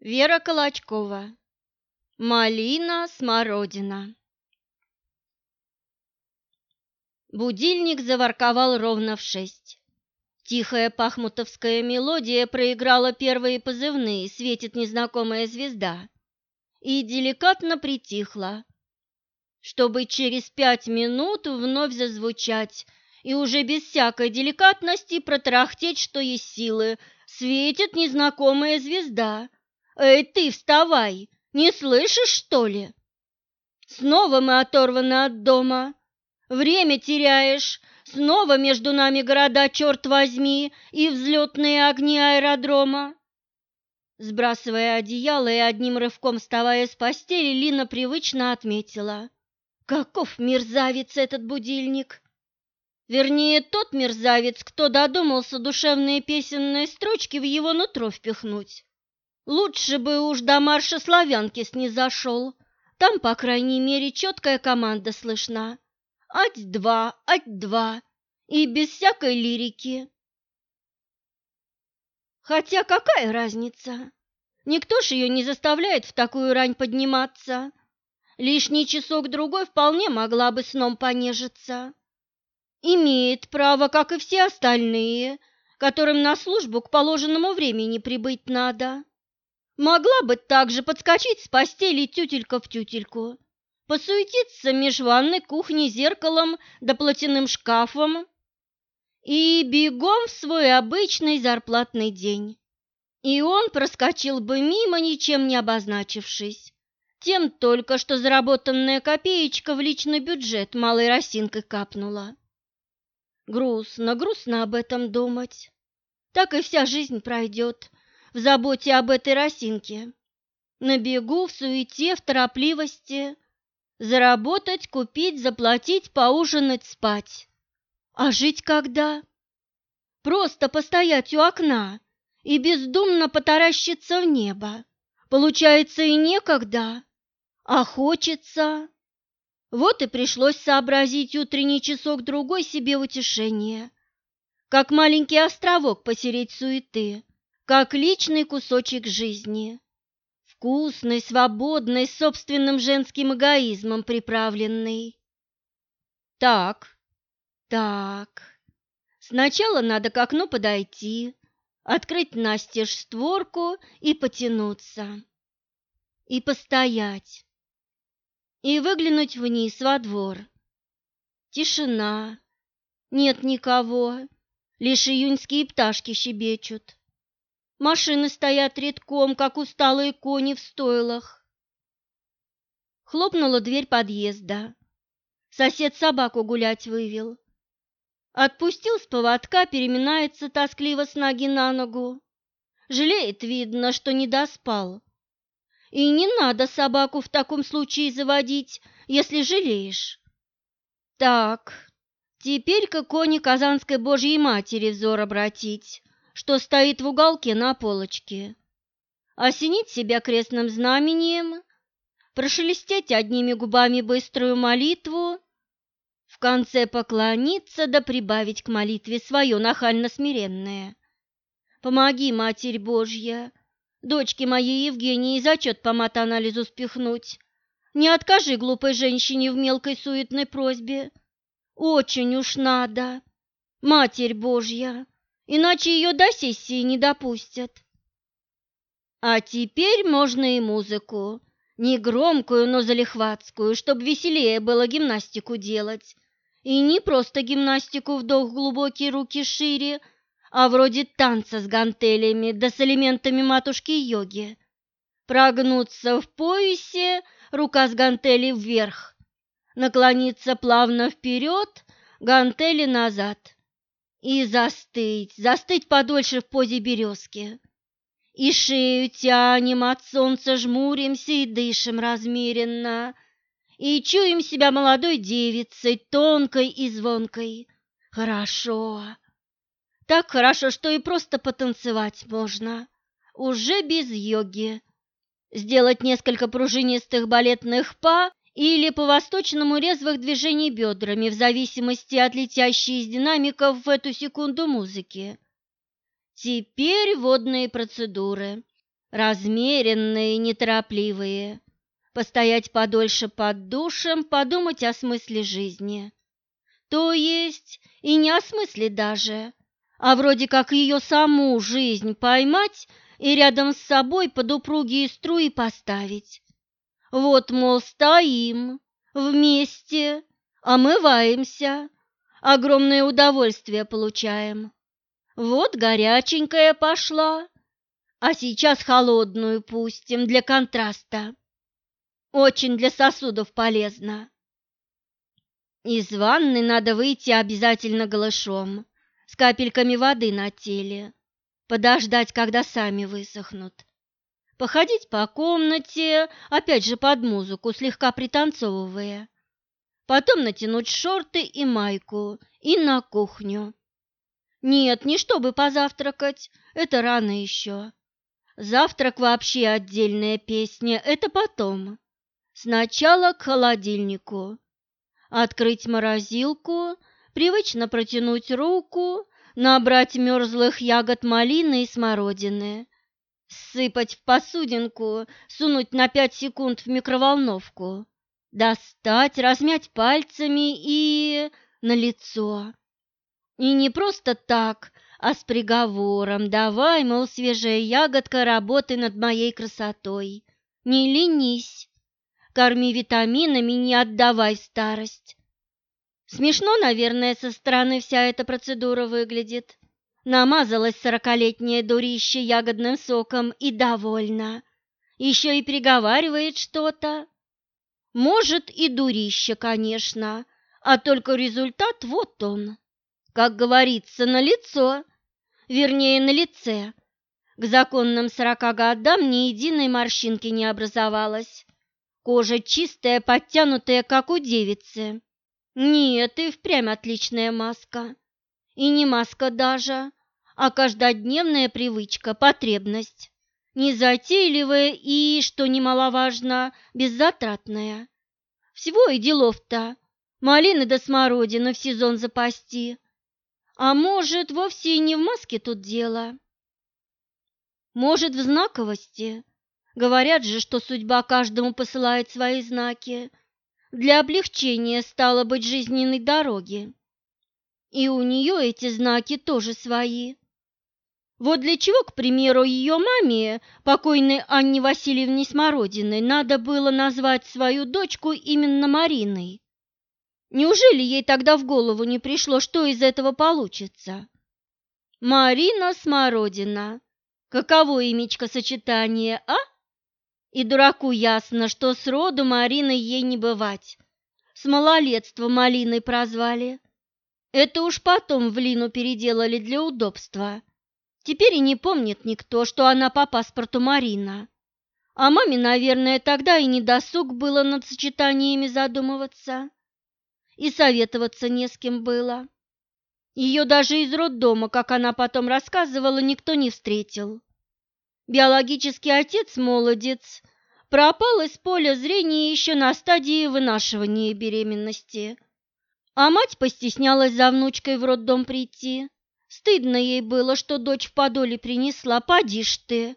Вера Колочкова. Малина, смородина. Будильник заворковал ровно в шесть. Тихая пахмутовская мелодия проиграла первые позывные «Светит незнакомая звезда» и деликатно притихла, чтобы через пять минут вновь зазвучать и уже без всякой деликатности протарахтеть, что есть силы «Светит незнакомая звезда» «Эй, ты, вставай! Не слышишь, что ли?» «Снова мы оторваны от дома. Время теряешь. Снова между нами города, черт возьми, и взлетные огни аэродрома». Сбрасывая одеяло и одним рывком вставая с постели, Лина привычно отметила. «Каков мерзавец этот будильник!» Вернее, тот мерзавец, кто додумался душевные песенные строчки в его нутро впихнуть. Лучше бы уж до марша славянки снизошел. Там, по крайней мере, четкая команда слышна. Ать-два, ать-два. И без всякой лирики. Хотя какая разница? Никто ж ее не заставляет в такую рань подниматься. Лишний часок-другой вполне могла бы сном понежиться. Имеет право, как и все остальные, которым на службу к положенному времени прибыть надо. Могла бы также подскочить с постели тютелька в тютельку, посуетиться меж ванной, кухней, зеркалом да платяным шкафом и бегом в свой обычный зарплатный день. И он проскочил бы мимо, ничем не обозначившись, тем только что заработанная копеечка в личный бюджет малой росинкой капнула. Грустно, грустно об этом думать. Так и вся жизнь пройдет, в заботе об этой росинке. На бегу, в суете, в торопливости. Заработать, купить, заплатить, поужинать, спать. А жить когда? Просто постоять у окна и бездумно потаращиться в небо. Получается и некогда, а хочется. Вот и пришлось сообразить утренний часок-другой себе утешение, как маленький островок посереть суеты как личный кусочек жизни, вкусный, свободный, собственным женским эгоизмом приправленный. Так, так, сначала надо к окну подойти, открыть настежь створку и потянуться, и постоять, и выглянуть вниз во двор. Тишина, нет никого, лишь июньские пташки щебечут. Машины стоят редком, как усталые кони в стойлах. Хлопнула дверь подъезда. Сосед собаку гулять вывел. Отпустил с поводка, переминается тоскливо с ноги на ногу. Жалеет, видно, что не доспал. И не надо собаку в таком случае заводить, если жалеешь. Так, теперь к иконе Казанской Божьей Матери взор обратить что стоит в уголке на полочке, осенить себя крестным знамением, прошелестеть одними губами быструю молитву, в конце поклониться да прибавить к молитве свое нахально-смиренное. Помоги, Матерь Божья, дочке моей Евгении зачет по матанализу спихнуть. Не откажи глупой женщине в мелкой суетной просьбе. Очень уж надо. Матерь Божья, иначе ее до сессии не допустят. А теперь можно и музыку, не громкую, но залихватскую, чтобы веселее было гимнастику делать. И не просто гимнастику вдох глубокие руки шире, а вроде танца с гантелями да с элементами матушки-йоги. Прогнуться в поясе, рука с гантелей вверх, наклониться плавно вперед, гантели назад – и застыть, застыть подольше в позе березки. И шею тянем от солнца, жмуримся и дышим размеренно, и чуем себя молодой девицей, тонкой и звонкой. Хорошо. Так хорошо, что и просто потанцевать можно, уже без йоги. Сделать несколько пружинистых балетных па или по-восточному резвых движений бедрами в зависимости от летящей из динамиков в эту секунду музыки. Теперь водные процедуры. размеренные, неторопливые, постоять подольше под душем, подумать о смысле жизни. То есть и не о смысле даже, а вроде как ее саму жизнь поймать и рядом с собой под упругие струи поставить. Вот, мол, стоим вместе, омываемся, огромное удовольствие получаем. Вот горяченькая пошла, а сейчас холодную пустим для контраста. Очень для сосудов полезно. Из ванны надо выйти обязательно голышом, с капельками воды на теле, подождать, когда сами высохнут. Походить по комнате, опять же под музыку, слегка пританцовывая. Потом натянуть шорты и майку и на кухню. Нет, не чтобы позавтракать, это рано еще. Завтрак вообще отдельная песня, это потом. Сначала к холодильнику. Открыть морозилку, привычно протянуть руку, набрать мерзлых ягод малины и смородины, сыпать в посудинку, сунуть на пять секунд в микроволновку, достать, размять пальцами и... на лицо. И не просто так, а с приговором «давай, мол, свежая ягодка, работы над моей красотой, не ленись» корми витаминами, не отдавай старость. Смешно, наверное, со стороны вся эта процедура выглядит. Намазалась сорокалетняя дурище ягодным соком и довольна. Еще и приговаривает что-то. Может, и дурище, конечно, а только результат вот он. Как говорится, на лицо, вернее, на лице. К законным сорока годам ни единой морщинки не образовалось. Кожа чистая, подтянутая, как у девицы. Нет, и впрямь отличная маска. И не маска даже, а каждодневная привычка, потребность. Незатейливая и, что немаловажно, беззатратная. Всего и делов-то. Малины да смородины в сезон запасти. А может, вовсе и не в маске тут дело. Может, в знаковости, Говорят же, что судьба каждому посылает свои знаки для облегчения, стало быть, жизненной дороги. И у нее эти знаки тоже свои. Вот для чего, к примеру, ее маме, покойной Анне Васильевне Смородиной, надо было назвать свою дочку именно Мариной? Неужели ей тогда в голову не пришло, что из этого получится? Марина Смородина. Каково имечко сочетание, а? И дураку ясно, что с роду Марины ей не бывать. С малолетства малиной прозвали. Это уж потом в Лину переделали для удобства. Теперь и не помнит никто, что она по паспорту Марина. А маме, наверное, тогда и не досуг было над сочетаниями задумываться. И советоваться не с кем было. Ее даже из роддома, как она потом рассказывала, никто не встретил. Биологический отец-молодец пропал из поля зрения еще на стадии вынашивания беременности. А мать постеснялась за внучкой в роддом прийти. Стыдно ей было, что дочь в подоле принесла, поди ж ты.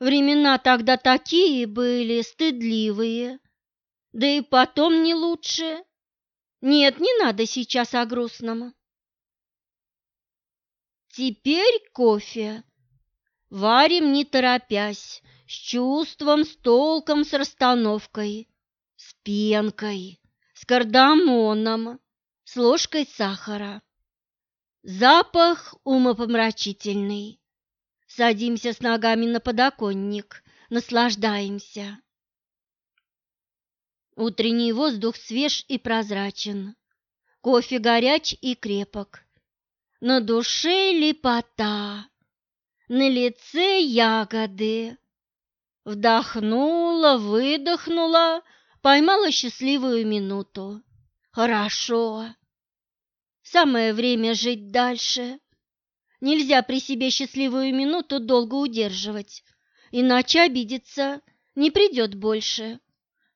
Времена тогда такие были, стыдливые. Да и потом не лучше. Нет, не надо сейчас о грустном. Теперь кофе. Варим не торопясь, с чувством, с толком, с расстановкой, с пенкой, с кардамоном, с ложкой сахара. Запах умопомрачительный. Садимся с ногами на подоконник, наслаждаемся. Утренний воздух свеж и прозрачен, кофе горяч и крепок. На душе лепота на лице ягоды. Вдохнула, выдохнула, поймала счастливую минуту. Хорошо. Самое время жить дальше. Нельзя при себе счастливую минуту долго удерживать, иначе обидеться не придет больше.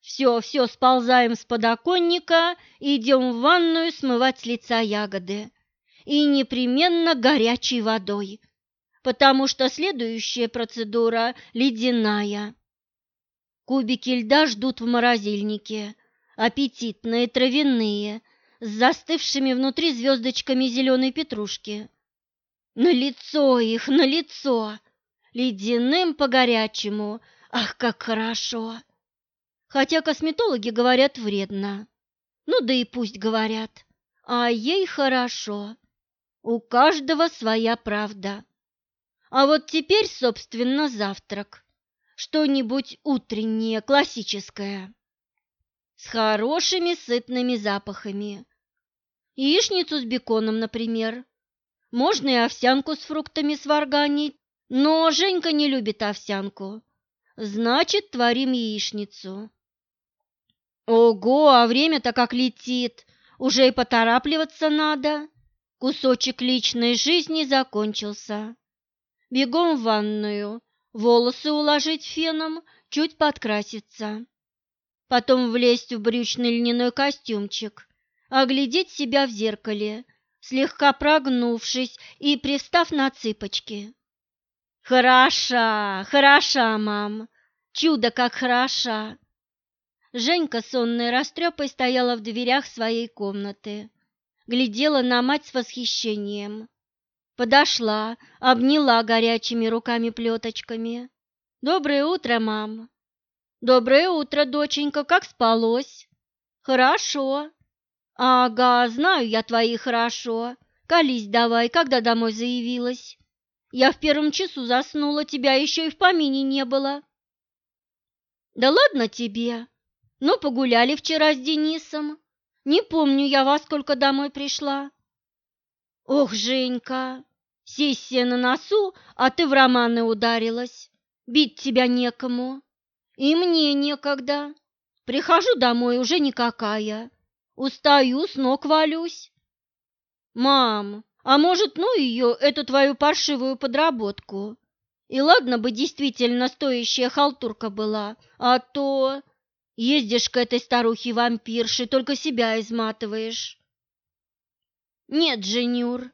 Все, все, сползаем с подоконника и идем в ванную смывать с лица ягоды. И непременно горячей водой потому что следующая процедура ледяная. Кубики льда ждут в морозильнике, аппетитные травяные, с застывшими внутри звездочками зеленой петрушки. На лицо их, на лицо, ледяным по горячему, ах, как хорошо! Хотя косметологи говорят вредно. Ну да и пусть говорят, а ей хорошо. У каждого своя правда. А вот теперь, собственно, завтрак. Что-нибудь утреннее, классическое. С хорошими сытными запахами. Яичницу с беконом, например. Можно и овсянку с фруктами сварганить, но Женька не любит овсянку. Значит, творим яичницу. Ого, а время-то как летит. Уже и поторапливаться надо. Кусочек личной жизни закончился. Бегом в ванную, волосы уложить феном, чуть подкраситься. Потом влезть в брючный льняной костюмчик, оглядеть себя в зеркале, слегка прогнувшись и пристав на цыпочки. «Хороша, хороша, мам! Чудо как хороша!» Женька, сонной растрепой, стояла в дверях своей комнаты, глядела на мать с восхищением. Подошла, обняла горячими руками-плеточками. «Доброе утро, мам!» «Доброе утро, доченька, как спалось?» «Хорошо». «Ага, знаю я твои хорошо. Колись давай, когда домой заявилась?» «Я в первом часу заснула, тебя еще и в помине не было». «Да ладно тебе. Ну, погуляли вчера с Денисом. Не помню я во сколько домой пришла». «Ох, Женька, Сессия на носу, а ты в романы ударилась. Бить тебя некому. И мне некогда. Прихожу домой уже никакая. Устаю, с ног валюсь. Мам, а может, ну ее, эту твою паршивую подработку? И ладно бы действительно стоящая халтурка была, а то... Ездишь к этой старухе-вампирше, только себя изматываешь. Нет, Женюр,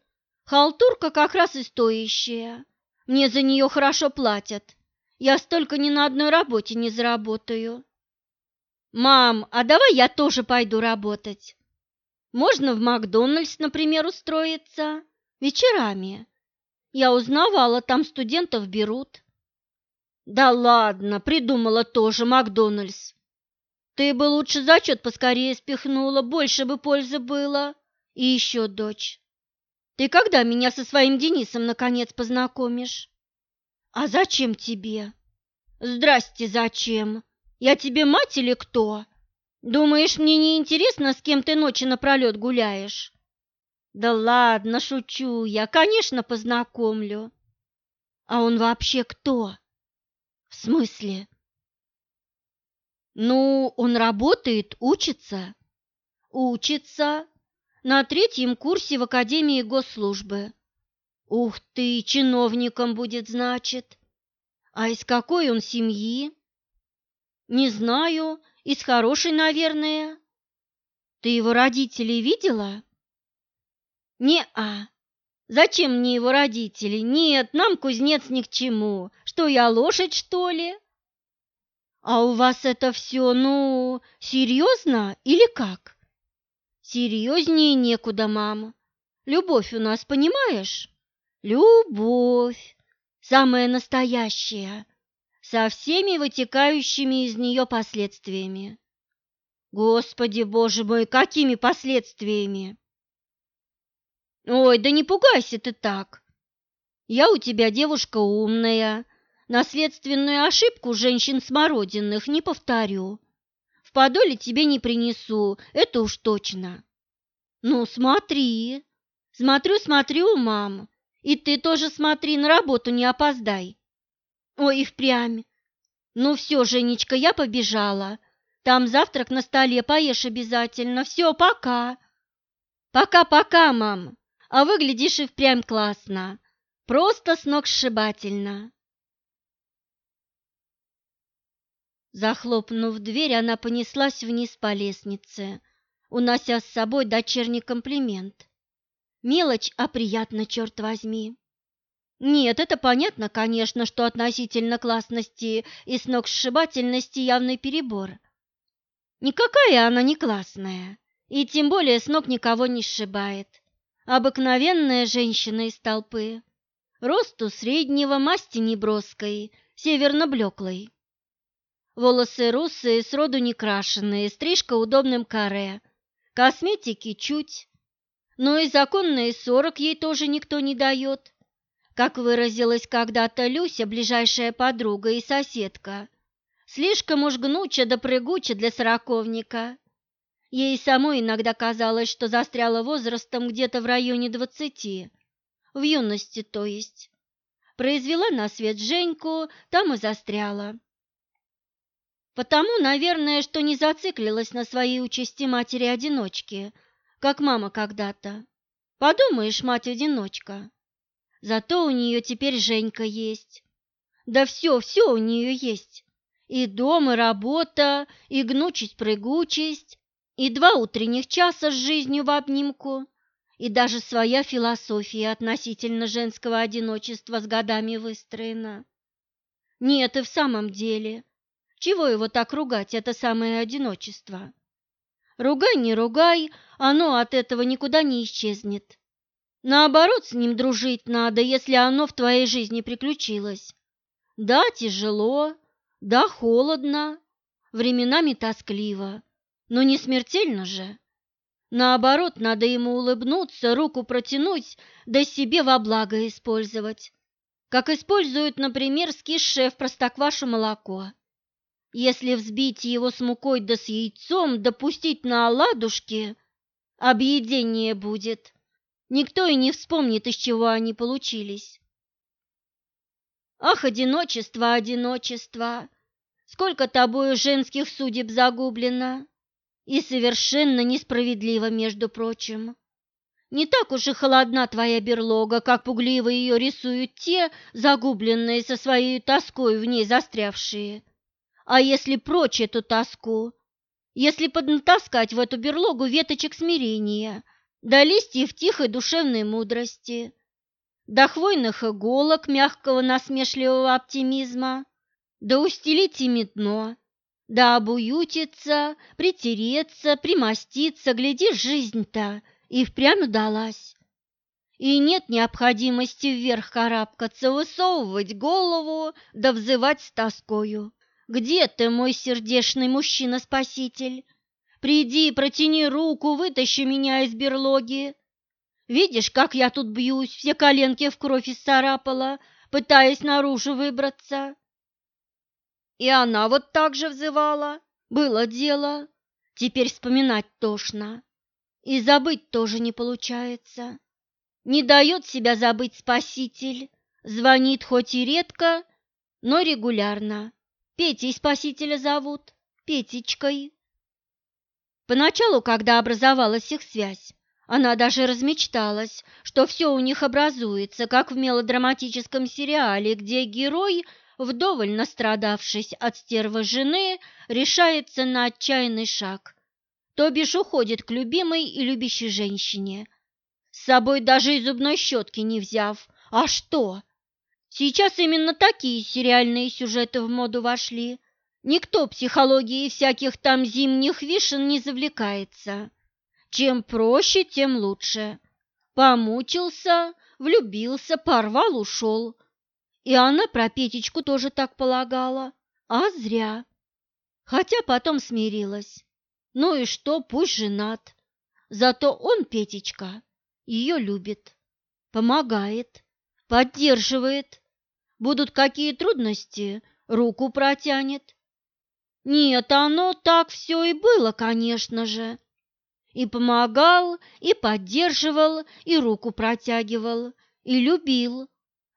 Халтурка как раз и стоящая. Мне за нее хорошо платят. Я столько ни на одной работе не заработаю. Мам, а давай я тоже пойду работать. Можно в Макдональдс, например, устроиться вечерами. Я узнавала, там студентов берут. Да ладно, придумала тоже Макдональдс. Ты бы лучше зачет поскорее спихнула, больше бы пользы было. И еще, дочь, ты когда меня со своим Денисом наконец познакомишь? А зачем тебе? Здрасте, зачем? Я тебе мать или кто? Думаешь, мне не интересно, с кем ты ночи напролет гуляешь? Да ладно, шучу я, конечно, познакомлю. А он вообще кто? В смысле? Ну, он работает, учится. Учится, на третьем курсе в Академии госслужбы. Ух ты, чиновником будет, значит. А из какой он семьи? Не знаю, из хорошей, наверное. Ты его родителей видела? Не-а. Зачем мне его родители? Нет, нам кузнец ни к чему. Что я, лошадь, что ли? А у вас это все, ну, серьезно или как? Серьезнее некуда, мама. Любовь у нас, понимаешь? Любовь. Самая настоящая. Со всеми вытекающими из нее последствиями. Господи, боже мой, какими последствиями? Ой, да не пугайся ты так. Я у тебя девушка умная. Наследственную ошибку женщин смородинных не повторю подоле тебе не принесу, это уж точно. Ну, смотри. Смотрю, смотрю, мам. И ты тоже смотри, на работу не опоздай. Ой, и впрямь. Ну все, Женечка, я побежала. Там завтрак на столе, поешь обязательно. Все, пока. Пока-пока, мам. А выглядишь и впрямь классно. Просто с ног сшибательно. Захлопнув дверь, она понеслась вниз по лестнице, унося с собой дочерний комплимент. Мелочь, а приятно, черт возьми. Нет, это понятно, конечно, что относительно классности и сногсшибательности явный перебор. Никакая она не классная, и тем более с ног никого не сшибает. Обыкновенная женщина из толпы. Росту среднего, масти неброской, северно-блеклой. Волосы русые, сроду не крашеные, стрижка удобным каре. Косметики чуть. Но и законные сорок ей тоже никто не дает. Как выразилась когда-то Люся, ближайшая подруга и соседка, слишком уж гнуча да прыгуча для сороковника. Ей самой иногда казалось, что застряла возрастом где-то в районе двадцати, в юности, то есть. Произвела на свет Женьку, там и застряла. Потому, наверное, что не зациклилась на своей участи матери-одиночки, как мама когда-то. Подумаешь, мать-одиночка. Зато у нее теперь Женька есть. Да все, все у нее есть. И дом, и работа, и гнучесть-прыгучесть, и два утренних часа с жизнью в обнимку, и даже своя философия относительно женского одиночества с годами выстроена. Нет, и в самом деле, чего его так ругать, это самое одиночество? Ругай, не ругай, оно от этого никуда не исчезнет. Наоборот, с ним дружить надо, если оно в твоей жизни приключилось. Да, тяжело, да, холодно, временами тоскливо, но не смертельно же. Наоборот, надо ему улыбнуться, руку протянуть, да себе во благо использовать. Как используют, например, скисшее в простоквашу молоко. Если взбить его с мукой да с яйцом, допустить на оладушки, объедение будет. Никто и не вспомнит, из чего они получились. Ах, одиночество, одиночество! Сколько тобою женских судеб загублено! И совершенно несправедливо, между прочим. Не так уж и холодна твоя берлога, как пугливо ее рисуют те, загубленные со своей тоской в ней застрявшие. А если прочь эту тоску, если поднатаскать в эту берлогу веточек смирения – до листьев тихой душевной мудрости, до хвойных иголок мягкого насмешливого оптимизма, да устелить ими дно, да обуютиться, притереться, примоститься, глядишь, жизнь-то и впрямь удалась. И нет необходимости вверх карабкаться, высовывать голову да взывать с тоскою. Где ты, мой сердечный мужчина-спаситель? Приди, протяни руку, вытащи меня из берлоги. Видишь, как я тут бьюсь, все коленки в кровь исцарапала, пытаясь наружу выбраться. И она вот так же взывала. Было дело. Теперь вспоминать тошно. И забыть тоже не получается. Не дает себя забыть спаситель. Звонит хоть и редко, но регулярно. Петей спасителя зовут, Петечкой. Поначалу, когда образовалась их связь, она даже размечталась, что все у них образуется, как в мелодраматическом сериале, где герой, вдоволь настрадавшись от стервы жены, решается на отчаянный шаг, то бишь уходит к любимой и любящей женщине, с собой даже и зубной щетки не взяв. А что? Сейчас именно такие сериальные сюжеты в моду вошли. Никто психологией всяких там зимних вишен не завлекается. Чем проще, тем лучше. Помучился, влюбился, порвал, ушел. И она про Петечку тоже так полагала, а зря. Хотя потом смирилась. Ну и что, пусть женат. Зато он, Петечка, ее любит, помогает, поддерживает. Будут какие трудности, руку протянет. Нет, оно так все и было, конечно же. И помогал, и поддерживал, и руку протягивал, и любил.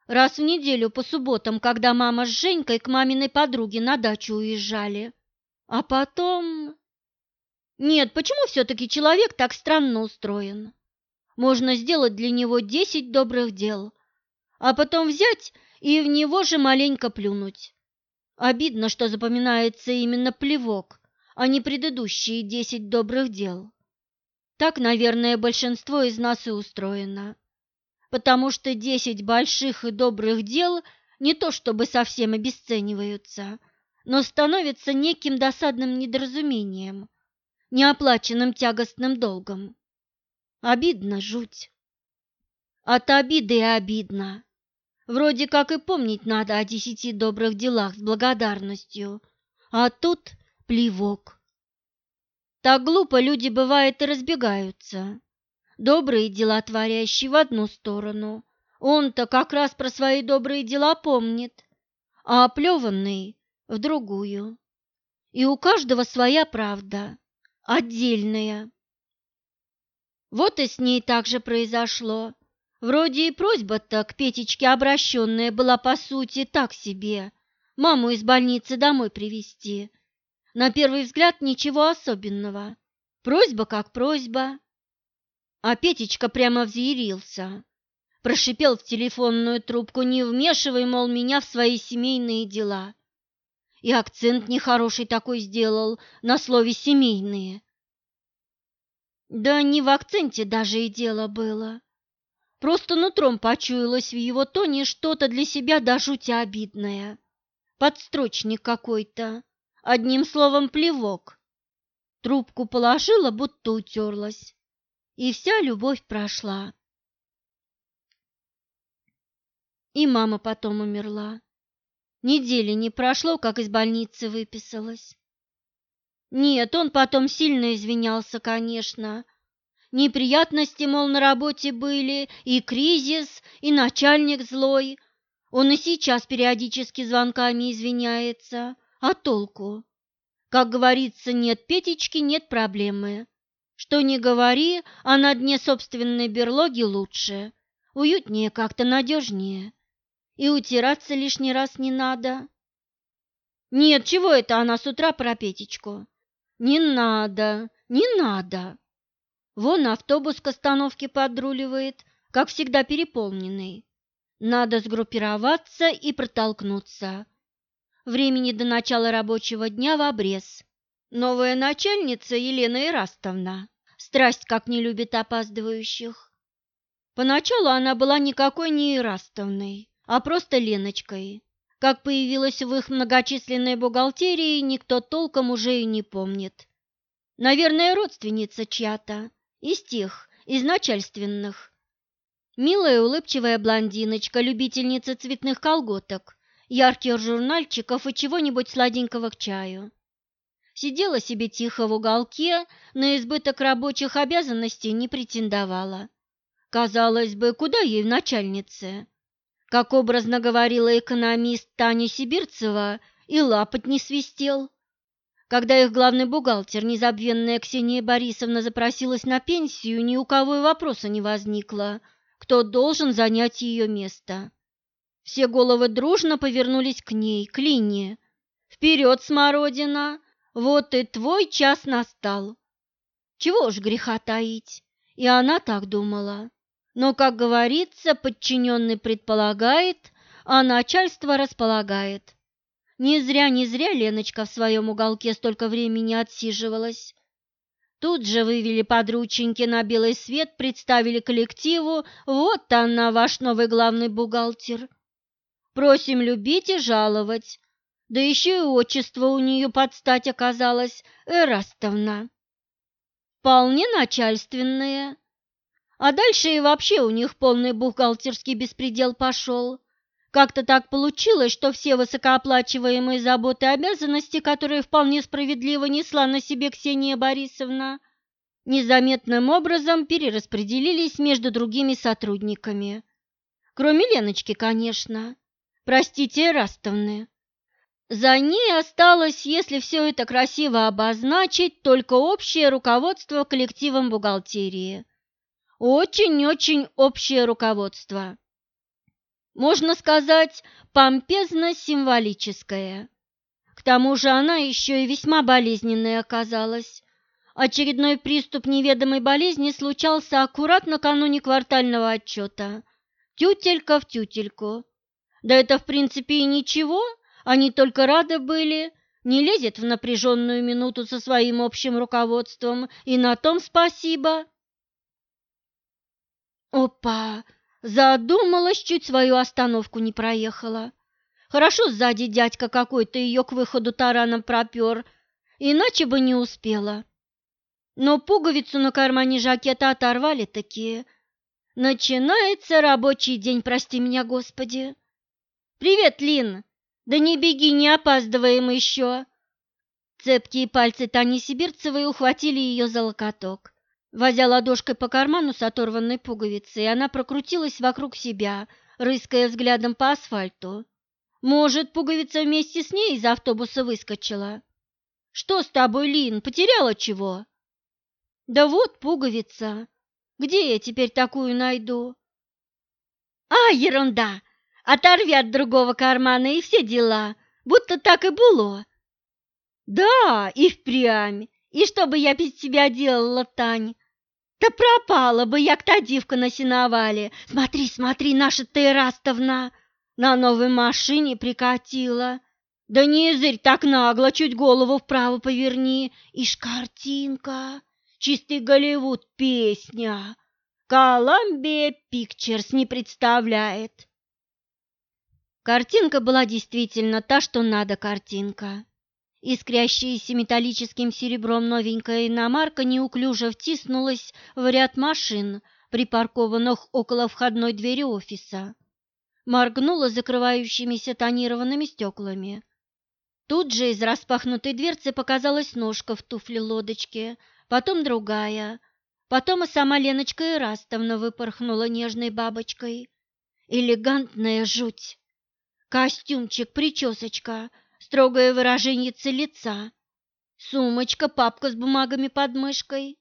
Раз в неделю по субботам, когда мама с Женькой к маминой подруге на дачу уезжали. А потом... Нет, почему все-таки человек так странно устроен? Можно сделать для него десять добрых дел, а потом взять и в него же маленько плюнуть. Обидно, что запоминается именно плевок, а не предыдущие десять добрых дел. Так, наверное, большинство из нас и устроено. потому что десять больших и добрых дел не то чтобы совсем обесцениваются, но становятся неким досадным недоразумением, неоплаченным тягостным долгом. Обидно жуть. От обиды и обидно. Вроде как и помнить надо о десяти добрых делах с благодарностью, а тут плевок. Так глупо люди, бывает, и разбегаются. Добрые дела творящие в одну сторону. Он-то как раз про свои добрые дела помнит, а оплеванный – в другую. И у каждого своя правда, отдельная. Вот и с ней так же произошло. Вроде и просьба-то к Петечке обращенная была по сути так себе. Маму из больницы домой привезти. На первый взгляд ничего особенного. Просьба как просьба. А Петечка прямо взъярился. Прошипел в телефонную трубку, не вмешивай, мол, меня в свои семейные дела. И акцент нехороший такой сделал на слове «семейные». Да не в акценте даже и дело было. Просто нутром почуялось в его тоне что-то для себя до жути обидное. Подстрочник какой-то. Одним словом, плевок. Трубку положила, будто утерлась. И вся любовь прошла. И мама потом умерла. Недели не прошло, как из больницы выписалась. Нет, он потом сильно извинялся, конечно. Неприятности, мол, на работе были, и кризис, и начальник злой. Он и сейчас периодически звонками извиняется. А толку? Как говорится, нет Петечки, нет проблемы. Что не говори, а на дне собственной берлоги лучше. Уютнее как-то, надежнее. И утираться лишний раз не надо. Нет, чего это она с утра про Петечку? Не надо, не надо. Вон автобус к остановке подруливает, как всегда переполненный. Надо сгруппироваться и протолкнуться. Времени до начала рабочего дня в обрез. Новая начальница Елена Ирастовна. Страсть как не любит опаздывающих. Поначалу она была никакой не Ирастовной, а просто Леночкой. Как появилась в их многочисленной бухгалтерии, никто толком уже и не помнит. Наверное, родственница чья-то, из тех, из начальственных. Милая улыбчивая блондиночка, любительница цветных колготок, ярких журнальчиков и чего-нибудь сладенького к чаю. Сидела себе тихо в уголке, на избыток рабочих обязанностей не претендовала. Казалось бы, куда ей в начальнице? Как образно говорила экономист Таня Сибирцева, и лапоть не свистел. Когда их главный бухгалтер, незабвенная Ксения Борисовна, запросилась на пенсию, ни у кого и вопроса не возникло, кто должен занять ее место. Все головы дружно повернулись к ней, к Лине. «Вперед, смородина! Вот и твой час настал!» Чего ж греха таить? И она так думала. Но, как говорится, подчиненный предполагает, а начальство располагает. Не зря, не зря Леночка в своем уголке столько времени отсиживалась. Тут же вывели подрученьки на белый свет, представили коллективу. Вот она, ваш новый главный бухгалтер. Просим любить и жаловать. Да еще и отчество у нее под стать оказалось Эрастовна. Вполне начальственное. А дальше и вообще у них полный бухгалтерский беспредел пошел. Как-то так получилось, что все высокооплачиваемые заботы и обязанности, которые вполне справедливо несла на себе Ксения Борисовна, незаметным образом перераспределились между другими сотрудниками. Кроме Леночки, конечно. Простите, Растовны. За ней осталось, если все это красиво обозначить, только общее руководство коллективом бухгалтерии. Очень-очень общее руководство. Можно сказать, помпезно-символическое. К тому же она еще и весьма болезненной оказалась. Очередной приступ неведомой болезни случался аккурат накануне квартального отчета. Тютелька в тютельку. Да это в принципе и ничего, они только рады были, не лезет в напряженную минуту со своим общим руководством, и на том спасибо. Опа! Задумалась, чуть свою остановку не проехала. Хорошо сзади дядька какой-то ее к выходу тараном пропер, иначе бы не успела. Но пуговицу на кармане жакета оторвали такие. Начинается рабочий день, прости меня, Господи. «Привет, Лин! Да не беги, не опаздываем еще!» Цепкие пальцы Тани Сибирцевой ухватили ее за локоток. Возя ладошкой по карману с оторванной пуговицей, она прокрутилась вокруг себя, рыская взглядом по асфальту. Может, пуговица вместе с ней из автобуса выскочила? Что с тобой, Лин, потеряла чего? Да вот пуговица. Где я теперь такую найду? А, ерунда! Оторви от другого кармана и все дела, будто так и было. Да, и впрямь. И что бы я без тебя делала, Тань? Да пропала бы як та дівка на сеновале. Смотри, смотри, наша Тайрастовна на новой машине прикатила. Да не зырь так нагло, чуть голову вправо поверни. Ишь, картинка, чистый Голливуд песня. Columbia Pictures не представляет. Картинка была действительно та, что надо картинка. Искрящаяся металлическим серебром новенькая иномарка неуклюже втиснулась в ряд машин, припаркованных около входной двери офиса. Моргнула закрывающимися тонированными стеклами. Тут же из распахнутой дверцы показалась ножка в туфле-лодочке, потом другая, потом и сама Леночка Ирастовна выпорхнула нежной бабочкой. Элегантная жуть! Костюмчик, причесочка — строгое выражение лица, сумочка, папка с бумагами под мышкой.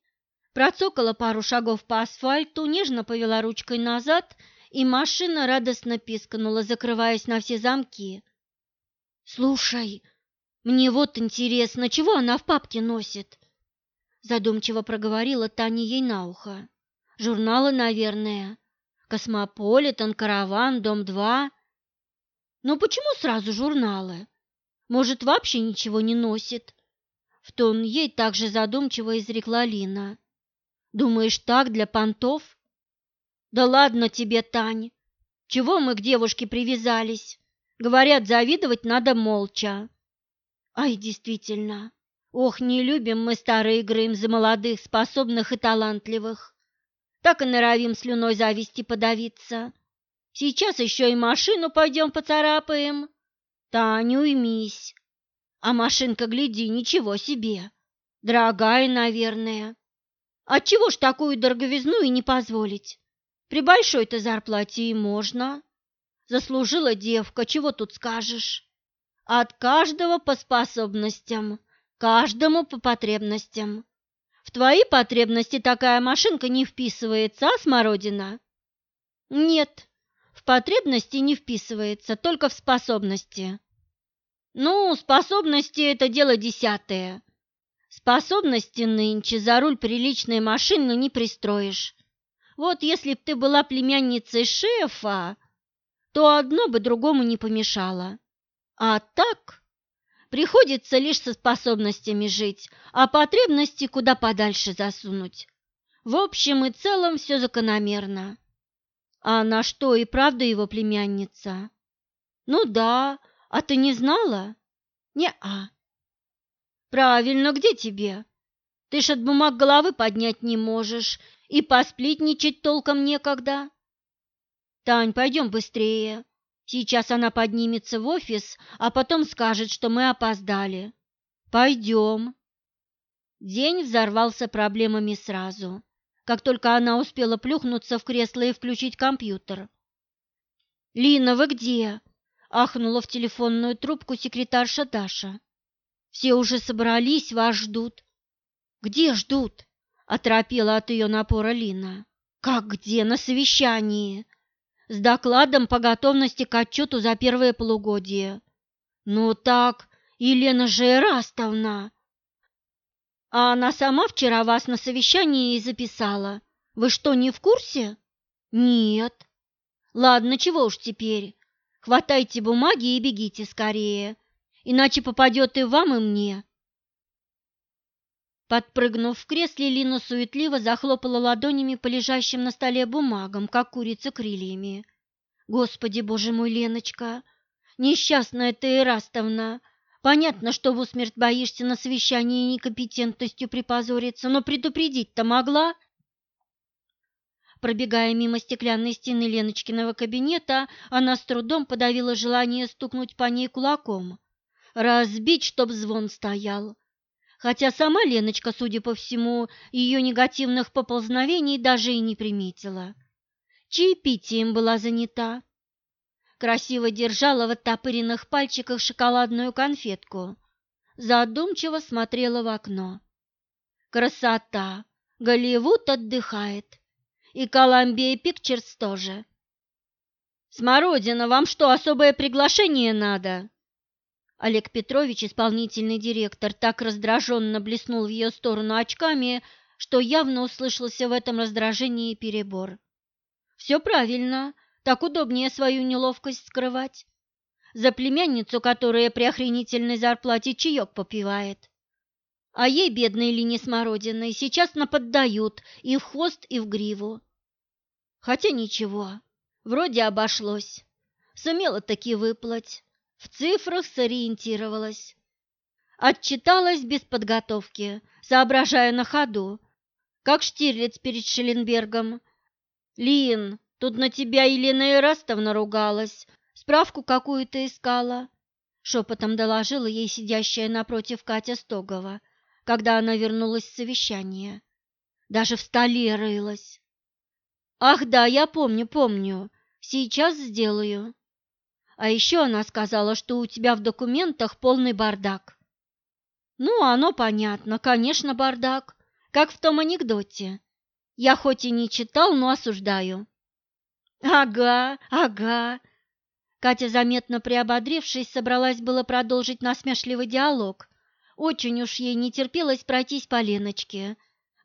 Процокала пару шагов по асфальту, нежно повела ручкой назад, и машина радостно пискнула, закрываясь на все замки. «Слушай, мне вот интересно, чего она в папке носит?» Задумчиво проговорила Таня ей на ухо. «Журналы, наверное. Космополитен, Караван, Дом-2. Ну почему сразу журналы?» Может, вообще ничего не носит?» В тон ей также задумчиво изрекла Лина. «Думаешь, так для понтов?» «Да ладно тебе, Тань! Чего мы к девушке привязались? Говорят, завидовать надо молча». «Ай, действительно! Ох, не любим мы старые игры им за молодых, способных и талантливых. Так и норовим слюной зависти подавиться. Сейчас еще и машину пойдем поцарапаем». Таня, уймись. А машинка, гляди, ничего себе. Дорогая, наверное. Отчего ж такую дороговизну и не позволить? При большой-то зарплате и можно. Заслужила девка, чего тут скажешь? От каждого по способностям, каждому по потребностям. В твои потребности такая машинка не вписывается, а смородина? Нет, потребности не вписывается, только в способности. Ну, способности – это дело десятое. Способности нынче за руль приличной машины не пристроишь. Вот если б ты была племянницей шефа, то одно бы другому не помешало. А так приходится лишь со способностями жить, а потребности куда подальше засунуть. В общем и целом все закономерно. А на что и правда его племянница? Ну да, а ты не знала? Не-а. Правильно, где тебе? Ты ж от бумаг головы поднять не можешь, и посплетничать толком некогда. Тань, пойдем быстрее. Сейчас она поднимется в офис, а потом скажет, что мы опоздали. Пойдем. День взорвался проблемами сразу как только она успела плюхнуться в кресло и включить компьютер. «Лина, вы где?» – ахнула в телефонную трубку секретарша Даша. «Все уже собрались, вас ждут». «Где ждут?» – оторопела от ее напора Лина. «Как где? На совещании!» «С докладом по готовности к отчету за первое полугодие». «Ну так, Елена же Растовна!» А она сама вчера вас на совещании и записала. Вы что, не в курсе? Нет. Ладно, чего уж теперь. Хватайте бумаги и бегите скорее, иначе попадет и вам, и мне. Подпрыгнув в кресле, Лина суетливо захлопала ладонями по лежащим на столе бумагам, как курица крыльями. «Господи, боже мой, Леночка! Несчастная ты, Ирастовна! Понятно, что в усмерть боишься на совещании некомпетентностью припозориться, но предупредить-то могла?» Пробегая мимо стеклянной стены Леночкиного кабинета, она с трудом подавила желание стукнуть по ней кулаком. Разбить, чтоб звон стоял хотя сама Леночка, судя по всему, ее негативных поползновений даже и не приметила. Чаепитием была занята. Красиво держала в оттопыренных пальчиках шоколадную конфетку, задумчиво смотрела в окно. Красота! Голливуд отдыхает. И Колумбия Пикчерс тоже. «Смородина, вам что, особое приглашение надо?» Олег Петрович, исполнительный директор, так раздраженно блеснул в ее сторону очками, что явно услышался в этом раздражении перебор. «Все правильно, так удобнее свою неловкость скрывать. За племянницу, которая при охренительной зарплате чаек попивает. А ей, бедной Лине Смородиной, сейчас наподдают и в хвост, и в гриву. Хотя ничего, вроде обошлось. Сумела таки выплать. В цифрах сориентировалась. Отчиталась без подготовки, соображая на ходу, как Штирлиц перед Шелленбергом. «Лин, тут на тебя Елена Ирастовна ругалась, справку какую-то искала», шепотом доложила ей сидящая напротив Катя Стогова, когда она вернулась с совещания. Даже в столе рылась. «Ах да, я помню, помню. Сейчас сделаю». А еще она сказала, что у тебя в документах полный бардак. Ну, оно понятно, конечно, бардак, как в том анекдоте. Я хоть и не читал, но осуждаю. Ага, ага. Катя, заметно приободрившись, собралась было продолжить насмешливый диалог. Очень уж ей не терпелось пройтись по Леночке,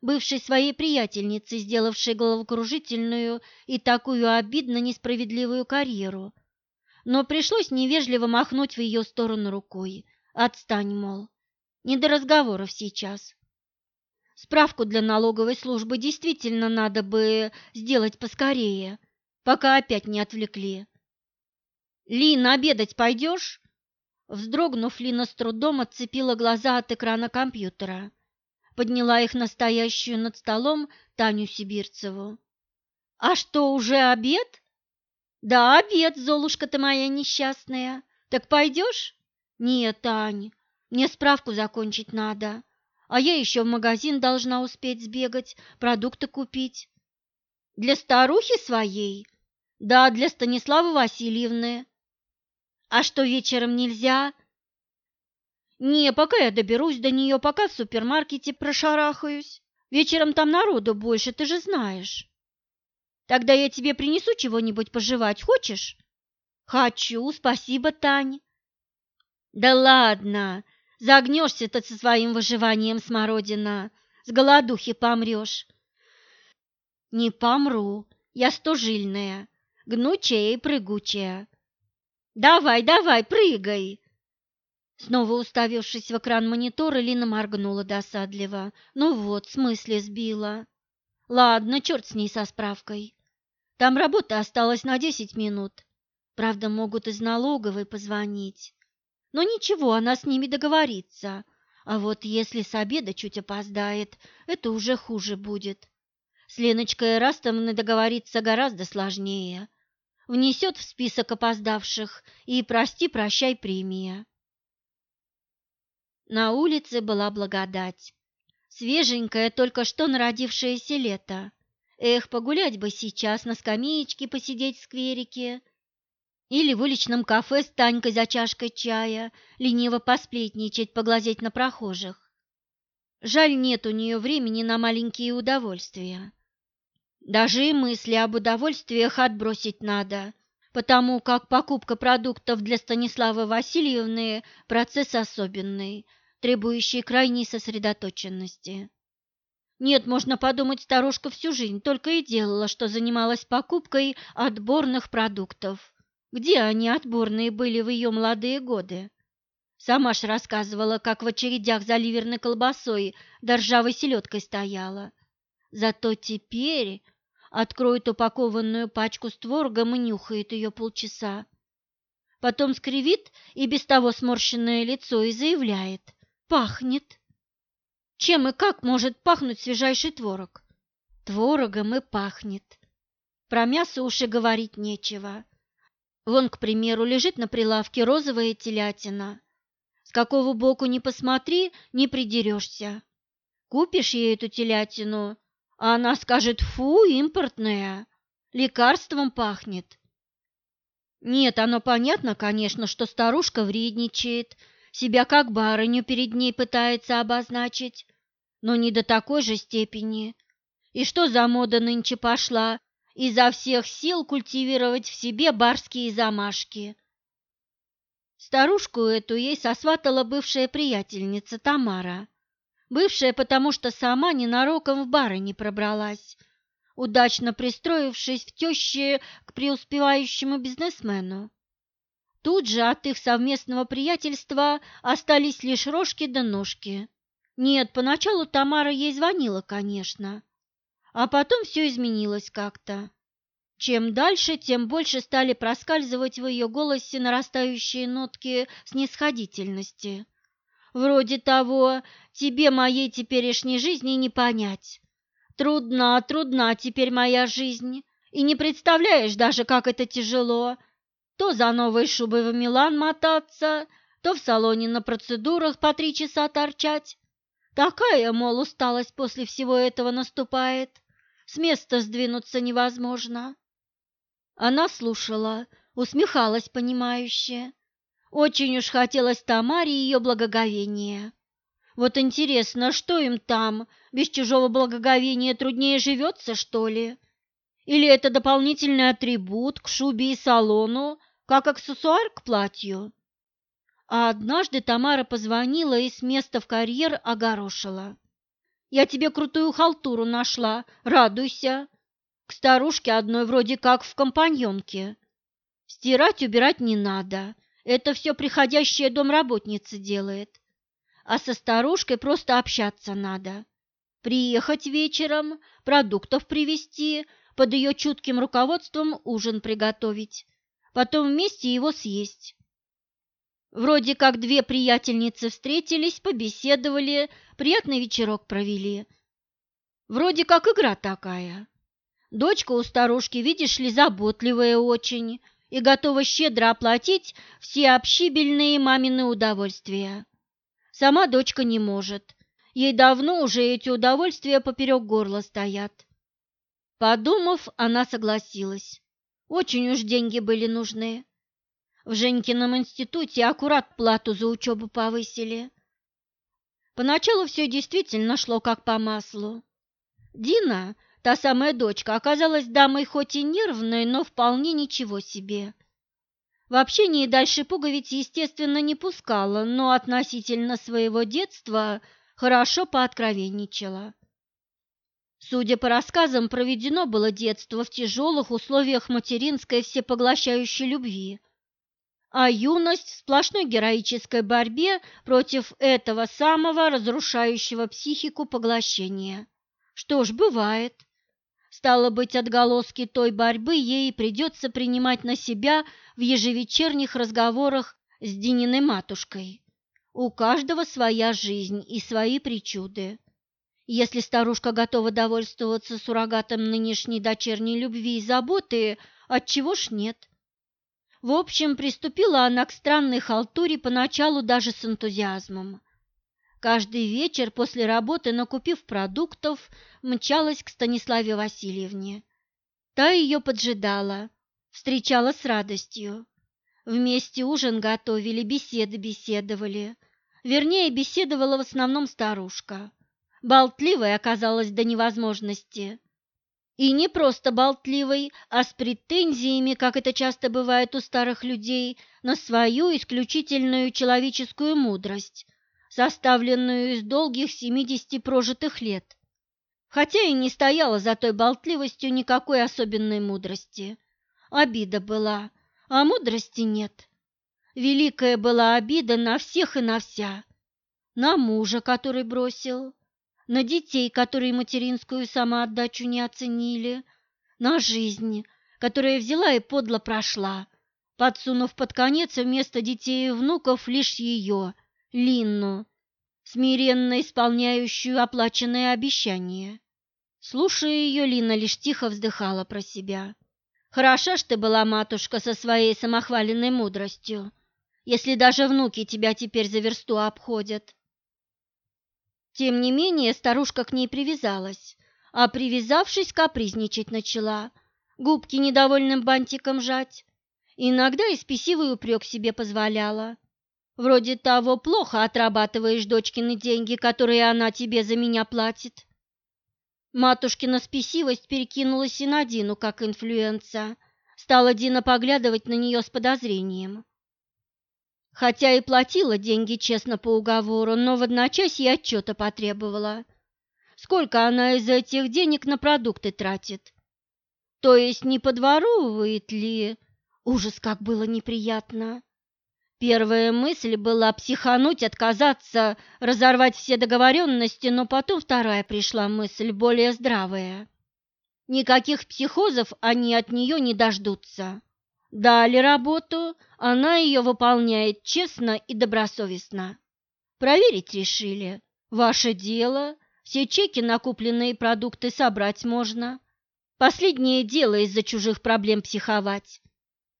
бывшей своей приятельнице, сделавшей головокружительную и такую обидно несправедливую карьеру но пришлось невежливо махнуть в ее сторону рукой. Отстань, мол, не до разговоров сейчас. Справку для налоговой службы действительно надо бы сделать поскорее, пока опять не отвлекли. «Лина, обедать пойдешь?» Вздрогнув, Лина с трудом отцепила глаза от экрана компьютера, подняла их настоящую над столом Таню Сибирцеву. «А что, уже обед?» Да, обед, Золушка ты моя несчастная. Так пойдешь? Нет, Тань, мне справку закончить надо. А я еще в магазин должна успеть сбегать, продукты купить. Для старухи своей? Да, для Станиславы Васильевны. А что, вечером нельзя? Не, пока я доберусь до нее, пока в супермаркете прошарахаюсь. Вечером там народу больше, ты же знаешь. Тогда я тебе принесу чего-нибудь пожевать, хочешь? Хочу, спасибо, Тань. Да ладно, загнешься-то со своим выживанием, смородина, с голодухи помрешь. Не помру, я стожильная, гнучая и прыгучая. Давай, давай, прыгай. Снова уставившись в экран монитора, Лина моргнула досадливо. Ну вот, в смысле сбила. Ладно, черт с ней со справкой. Там работа осталась на десять минут. Правда, могут из налоговой позвонить. Но ничего, она с ними договорится. А вот если с обеда чуть опоздает, это уже хуже будет. С Леночкой Растовной договориться гораздо сложнее. Внесет в список опоздавших и прости-прощай премия. На улице была благодать свеженькое, только что народившееся лето. Эх, погулять бы сейчас, на скамеечке посидеть в скверике. Или в уличном кафе с Танькой за чашкой чая, лениво посплетничать, поглазеть на прохожих. Жаль, нет у нее времени на маленькие удовольствия. Даже и мысли об удовольствиях отбросить надо, потому как покупка продуктов для Станиславы Васильевны – процесс особенный – требующие крайней сосредоточенности. Нет, можно подумать, старушка всю жизнь только и делала, что занималась покупкой отборных продуктов. Где они отборные были в ее молодые годы? Сама ж рассказывала, как в очередях за ливерной колбасой да ржавой селедкой стояла. Зато теперь откроет упакованную пачку с творогом и нюхает ее полчаса. Потом скривит и без того сморщенное лицо и заявляет «Пахнет». Чем и как может пахнуть свежайший творог? Творогом и пахнет. Про мясо уж и говорить нечего. Вон, к примеру, лежит на прилавке розовая телятина. С какого боку ни посмотри, не придерешься. Купишь ей эту телятину, а она скажет «фу, импортная, лекарством пахнет». Нет, оно понятно, конечно, что старушка вредничает, себя как барыню перед ней пытается обозначить, но не до такой же степени. И что за мода нынче пошла изо всех сил культивировать в себе барские замашки. Старушку эту ей сосватала бывшая приятельница Тамара. Бывшая, потому что сама ненароком в бары не пробралась, удачно пристроившись в тещи к преуспевающему бизнесмену. Тут же от их совместного приятельства остались лишь рожки да ножки. Нет, поначалу Тамара ей звонила, конечно, а потом все изменилось как-то. Чем дальше, тем больше стали проскальзывать в ее голосе нарастающие нотки снисходительности. Вроде того, тебе моей теперешней жизни не понять. Трудна, трудна теперь моя жизнь, и не представляешь даже, как это тяжело. То за новой шубой в Милан мотаться, то в салоне на процедурах по три часа торчать. Такая, мол, усталость после всего этого наступает. С места сдвинуться невозможно. Она слушала, усмехалась понимающе. Очень уж хотелось Тамаре ее благоговения. Вот интересно, что им там, без чужого благоговения труднее живется, что ли? Или это дополнительный атрибут к шубе и салону, как аксессуар к платью? А однажды Тамара позвонила и с места в карьер огорошила. Я тебе крутую халтуру нашла, радуйся. К старушке одной вроде как в компаньонке. Стирать, убирать не надо. Это все приходящая домработница делает. А со старушкой просто общаться надо. Приехать вечером, продуктов привезти, под ее чутким руководством ужин приготовить. Потом вместе его съесть. Вроде как две приятельницы встретились, побеседовали, приятный вечерок провели. Вроде как игра такая. Дочка у старушки, видишь ли, заботливая очень и готова щедро оплатить все общибельные мамины удовольствия. Сама дочка не может. Ей давно уже эти удовольствия поперек горла стоят. Подумав, она согласилась. Очень уж деньги были нужны. В Женькином институте аккурат плату за учебу повысили. Поначалу все действительно шло как по маслу. Дина, та самая дочка, оказалась дамой хоть и нервной, но вполне ничего себе. В общении дальше пуговиц, естественно, не пускала, но относительно своего детства хорошо пооткровенничала. Судя по рассказам, проведено было детство в тяжелых условиях материнской всепоглощающей любви – а юность в сплошной героической борьбе против этого самого разрушающего психику поглощения. Что ж, бывает. Стало быть, отголоски той борьбы ей придется принимать на себя в ежевечерних разговорах с Дининой матушкой. У каждого своя жизнь и свои причуды. Если старушка готова довольствоваться суррогатом нынешней дочерней любви и заботы, отчего ж нет? В общем, приступила она к странной халтуре поначалу даже с энтузиазмом. Каждый вечер после работы, накупив продуктов, мчалась к Станиславе Васильевне. Та ее поджидала, встречала с радостью. Вместе ужин готовили, беседы беседовали. Вернее, беседовала в основном старушка. Болтливая оказалась до невозможности. И не просто болтливой, а с претензиями, как это часто бывает у старых людей, на свою исключительную человеческую мудрость, составленную из долгих семидесяти прожитых лет. Хотя и не стояла за той болтливостью никакой особенной мудрости. Обида была, а мудрости нет. Великая была обида на всех и на вся. На мужа, который бросил, на детей, которые материнскую самоотдачу не оценили, на жизнь, которая взяла и подло прошла, подсунув под конец вместо детей и внуков лишь ее, Линну, смиренно исполняющую оплаченное обещание. Слушая ее, Лина лишь тихо вздыхала про себя. «Хороша ж ты была, матушка, со своей самохваленной мудростью, если даже внуки тебя теперь за версту обходят». Тем не менее старушка к ней привязалась, а привязавшись, капризничать начала, губки недовольным бантиком жать. Иногда и спесивый упрек себе позволяла. Вроде того, плохо отрабатываешь дочкины деньги, которые она тебе за меня платит. Матушкина спесивость перекинулась и на Дину, как инфлюенса. Стала Дина поглядывать на нее с подозрением. Хотя и платила деньги честно по уговору, но в одночасье отчета потребовала. Сколько она из этих денег на продукты тратит? То есть не подворовывает ли? Ужас, как было неприятно. Первая мысль была психануть, отказаться, разорвать все договоренности, но потом вторая пришла мысль, более здравая. Никаких психозов они от нее не дождутся. Дали работу, она ее выполняет честно и добросовестно. Проверить решили. Ваше дело, все чеки на купленные продукты собрать можно. Последнее дело из-за чужих проблем психовать.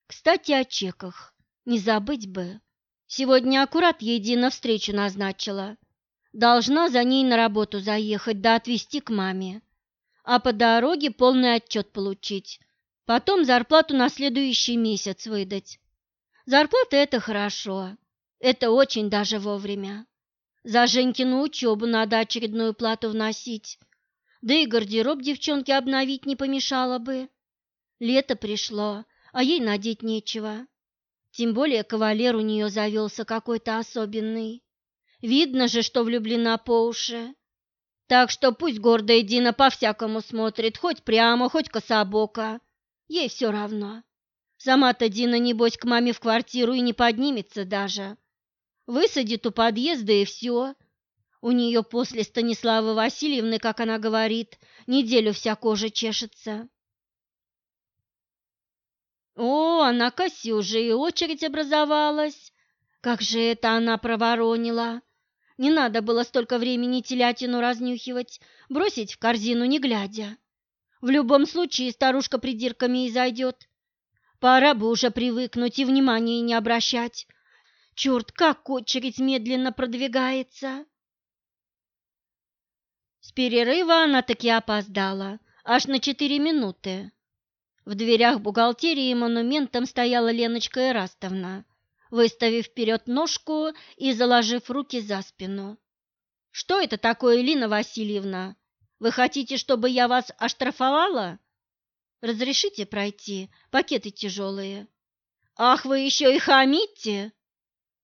Кстати, о чеках. Не забыть бы. Сегодня аккурат ей Дина встречу назначила. Должна за ней на работу заехать да отвезти к маме. А по дороге полный отчет получить, Потом зарплату на следующий месяц выдать. Зарплата – это хорошо. Это очень даже вовремя. За Женькину учебу надо очередную плату вносить. Да и гардероб девчонки обновить не помешало бы. Лето пришло, а ей надеть нечего. Тем более кавалер у нее завелся какой-то особенный. Видно же, что влюблена по уши. Так что пусть гордая Дина по-всякому смотрит, хоть прямо, хоть кособоко. Ей все равно. Сама-то Дина, небось, к маме в квартиру и не поднимется даже. Высадит у подъезда и все. У нее после Станиславы Васильевны, как она говорит, неделю вся кожа чешется. О, на Кассе уже и очередь образовалась. Как же это она проворонила! Не надо было столько времени телятину разнюхивать, бросить в корзину не глядя. В любом случае старушка придирками и зайдет. Пора бы уже привыкнуть и внимания не обращать. Черт, как очередь медленно продвигается. С перерыва она таки опоздала, аж на четыре минуты. В дверях бухгалтерии монументом стояла Леночка Ирастовна, выставив вперед ножку и заложив руки за спину. «Что это такое, Лина Васильевна?» Вы хотите, чтобы я вас оштрафовала? Разрешите пройти, пакеты тяжелые. Ах, вы еще и хамите?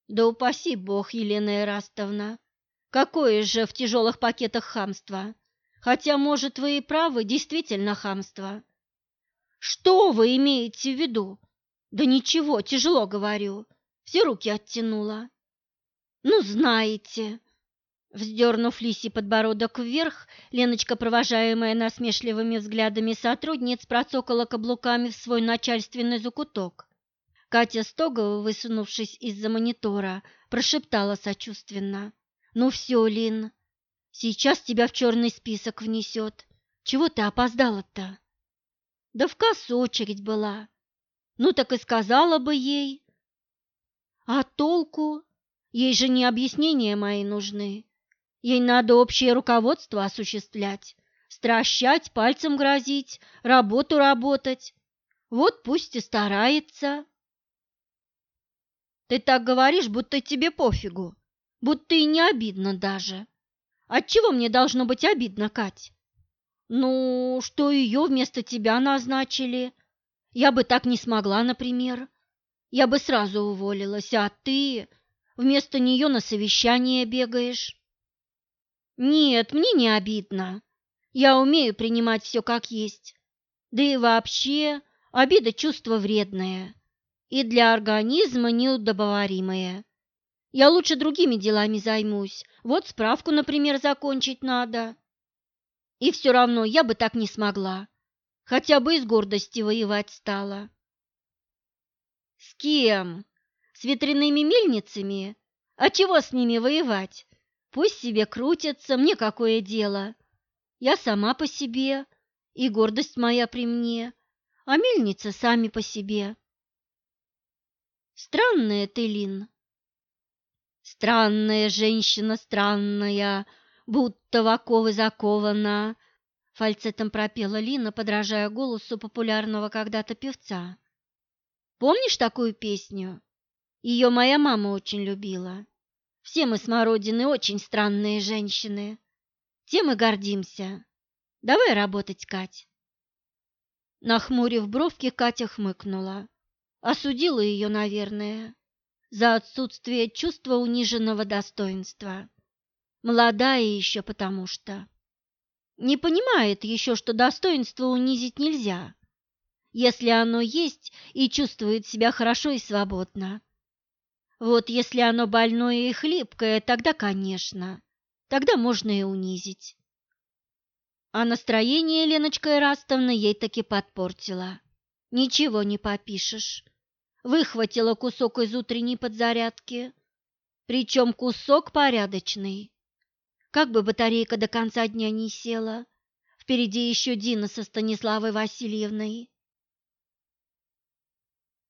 Да упаси бог, Елена Эрастовна. Какое же в тяжелых пакетах хамство? Хотя, может, вы и правы, действительно хамство. Что вы имеете в виду? Да ничего, тяжело говорю. Все руки оттянула. Ну, знаете, Вздернув лисий подбородок вверх, Леночка, провожаемая насмешливыми взглядами сотрудниц, процокала каблуками в свой начальственный закуток. Катя Стогова, высунувшись из-за монитора, прошептала сочувственно. «Ну все, Лин, сейчас тебя в черный список внесет. Чего ты опоздала-то?» «Да в кассу очередь была. Ну так и сказала бы ей». «А толку? Ей же не объяснения мои нужны. Ей надо общее руководство осуществлять, стращать, пальцем грозить, работу работать. Вот пусть и старается. Ты так говоришь, будто тебе пофигу, будто и не обидно даже. Отчего мне должно быть обидно, Кать? Ну, что ее вместо тебя назначили. Я бы так не смогла, например. Я бы сразу уволилась, а ты вместо нее на совещание бегаешь. Нет, мне не обидно. Я умею принимать все как есть. Да и вообще, обида – чувство вредное. и для организма неудобоваримое. Я лучше другими делами займусь. Вот справку, например, закончить надо. И все равно я бы так не смогла. Хотя бы из гордости воевать стала. С кем? С ветряными мельницами? А чего с ними воевать? Пусть себе крутятся, мне какое дело. Я сама по себе, и гордость моя при мне, а мельницы сами по себе. Странная ты, Лин. Странная женщина, странная, будто в оковы закована, фальцетом пропела Лина, подражая голосу популярного когда-то певца. Помнишь такую песню? Ее моя мама очень любила. Все мы смородины очень странные женщины. Тем и гордимся. Давай работать, Кать. Нахмурив бровки, Катя хмыкнула. Осудила ее, наверное, за отсутствие чувства униженного достоинства. Молодая еще потому что. Не понимает еще, что достоинство унизить нельзя, если оно есть и чувствует себя хорошо и свободно. Вот если оно больное и хлипкое, тогда, конечно, тогда можно и унизить. А настроение Леночка Ирастовна ей таки подпортила. Ничего не попишешь. Выхватила кусок из утренней подзарядки, причем кусок порядочный. Как бы батарейка до конца дня не села, впереди еще Дина со Станиславой Васильевной.